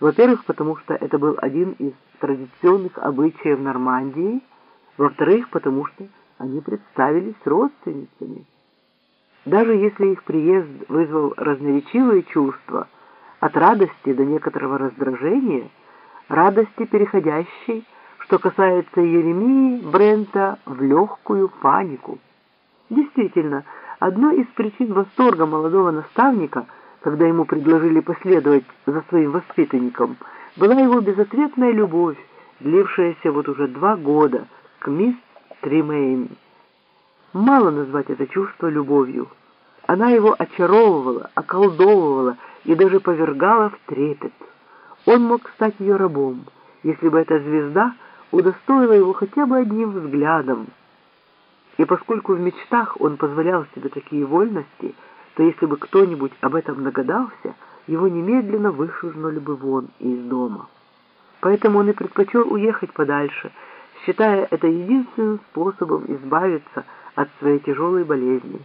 Во-первых, потому что это был один из традиционных обычаев Нормандии, во-вторых, потому что они представились родственницами. Даже если их приезд вызвал разноречивые чувства, от радости до некоторого раздражения, радости переходящей, что касается Еремии Брента, в легкую панику. Действительно, одной из причин восторга молодого наставника, когда ему предложили последовать за своим воспитанником, была его безответная любовь, длившаяся вот уже два года, к мисс Тримейн. Мало назвать это чувство любовью. Она его очаровывала, околдовывала и даже повергала в трепет. Он мог стать ее рабом, если бы эта звезда удостоила его хотя бы одним взглядом. И поскольку в мечтах он позволял себе такие вольности, то если бы кто-нибудь об этом нагадался, его немедленно вышвырнули бы вон из дома. Поэтому он и предпочел уехать подальше, считая это единственным способом избавиться от своей тяжелой болезни.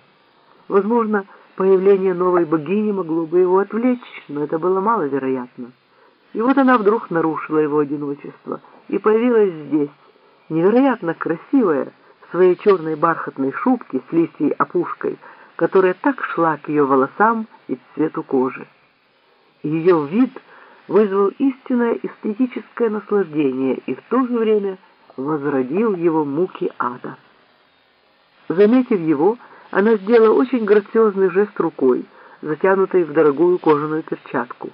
Возможно, появление новой богини могло бы его отвлечь, но это было маловероятно. И вот она вдруг нарушила его одиночество и появилась здесь, невероятно красивая, в своей черной бархатной шубке с лисьей опушкой, которая так шла к ее волосам и цвету кожи. Ее вид вызвал истинное эстетическое наслаждение и в то же время возродил его муки ада. Заметив его, она сделала очень грациозный жест рукой, затянутой в дорогую кожаную перчатку.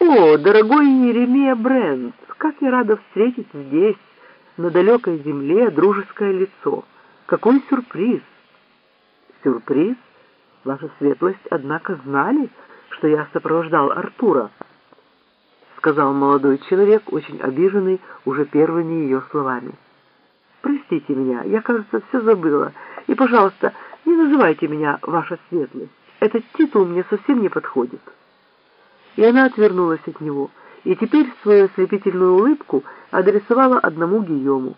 «О, дорогой Еремия Брент, как я рада встретить здесь, на далекой земле, дружеское лицо! Какой сюрприз!» «Сюрприз? Ваша светлость, однако, знали, что я сопровождал Артура?» сказал молодой человек, очень обиженный уже первыми ее словами. «Простите меня, я, кажется, все забыла, и, пожалуйста, не называйте меня ваша светлость. Этот титул мне совсем не подходит». И она отвернулась от него, и теперь свою ослепительную улыбку адресовала одному Гийому.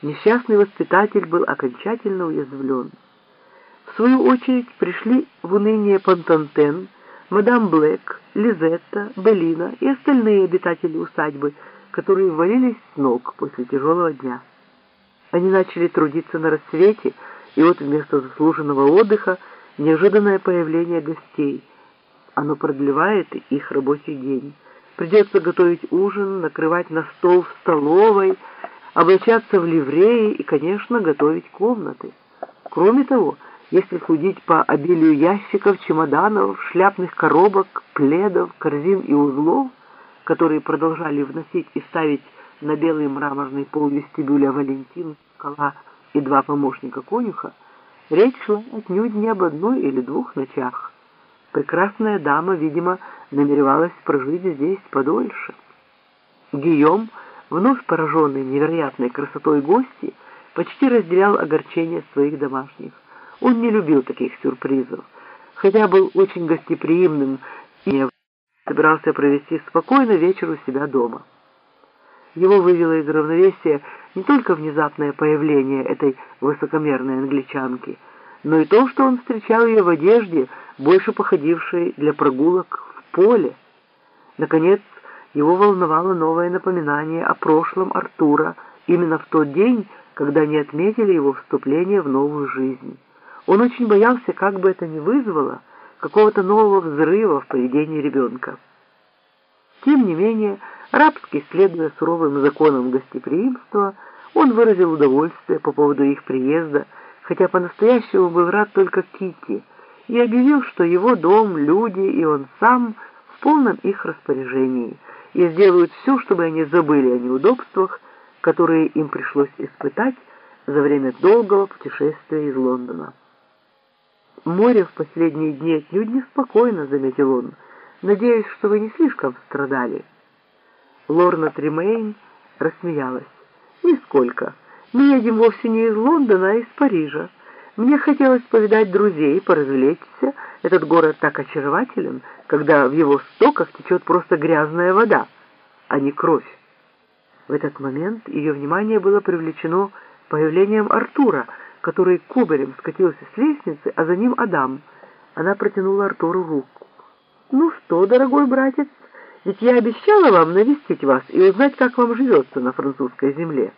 Несчастный воспитатель был окончательно уязвлен. Свою очередь пришли в уныние Пантантен, мадам Блэк, Лизетта, Белина и остальные обитатели усадьбы, которые валились с ног после тяжелого дня. Они начали трудиться на рассвете, и вот вместо заслуженного отдыха неожиданное появление гостей. Оно продлевает их рабочий день. Придется готовить ужин, накрывать на стол в столовой, облачаться в ливреи и, конечно, готовить комнаты. Кроме того, если судить по обилию ящиков, чемоданов, шляпных коробок, пледов, корзин и узлов, которые продолжали вносить и ставить на белый мраморный пол вестибюля Валентин, Скала и два помощника конюха, речь шла отнюдь не об одной или двух ночах. Прекрасная дама, видимо, намеревалась прожить здесь подольше. Гийом, вновь пораженный невероятной красотой гости, почти разделял огорчение своих домашних. Он не любил таких сюрпризов, хотя был очень гостеприимным и собирался провести спокойно вечер у себя дома. Его вывело из равновесия не только внезапное появление этой высокомерной англичанки, но и то, что он встречал ее в одежде, больше походившей для прогулок в поле. Наконец, его волновало новое напоминание о прошлом Артура именно в тот день, когда они отметили его вступление в новую жизнь. Он очень боялся, как бы это ни вызвало, какого-то нового взрыва в поведении ребенка. Тем не менее, рабски следуя суровым законам гостеприимства, он выразил удовольствие по поводу их приезда, хотя по-настоящему был рад только Кити, и объявил, что его дом, люди и он сам в полном их распоряжении и сделают все, чтобы они забыли о неудобствах, которые им пришлось испытать за время долгого путешествия из Лондона. «Море в последние дни отнюдь неспокойно», — заметил он. «Надеюсь, что вы не слишком страдали». Лорна Тримейн рассмеялась. «Нисколько. Мы едем вовсе не из Лондона, а из Парижа. Мне хотелось повидать друзей, поразвлечься. Этот город так очарователен, когда в его стоках течет просто грязная вода, а не кровь». В этот момент ее внимание было привлечено появлением Артура — который кубарем скатился с лестницы, а за ним Адам. Она протянула Артуру руку. «Ну что, дорогой братец, Ведь я обещала вам навестить вас и узнать, как вам живется на французской земле.